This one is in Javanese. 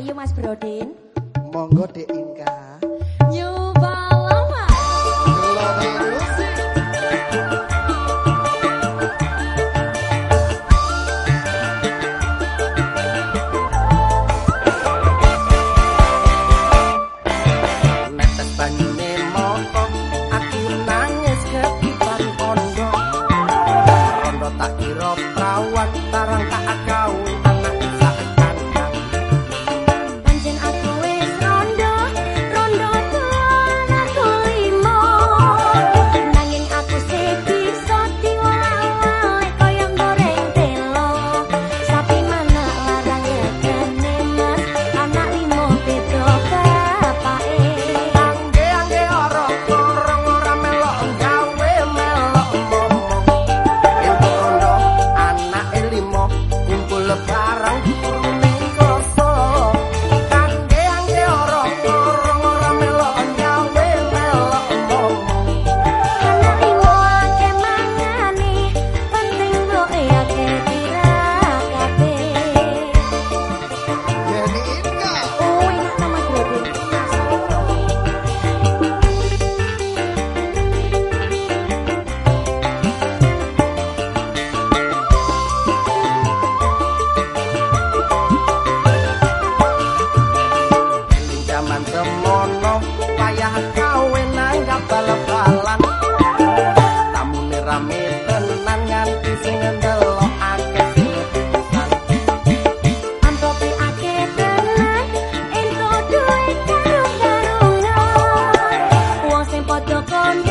Ayo Mas Brodin. Monggo Dek Inka. payah kau enang gapalapalan tamu rame tenang nganti sing ngendelo akeh antopi akeh tenang ento duwe karo karo wong sing padha kono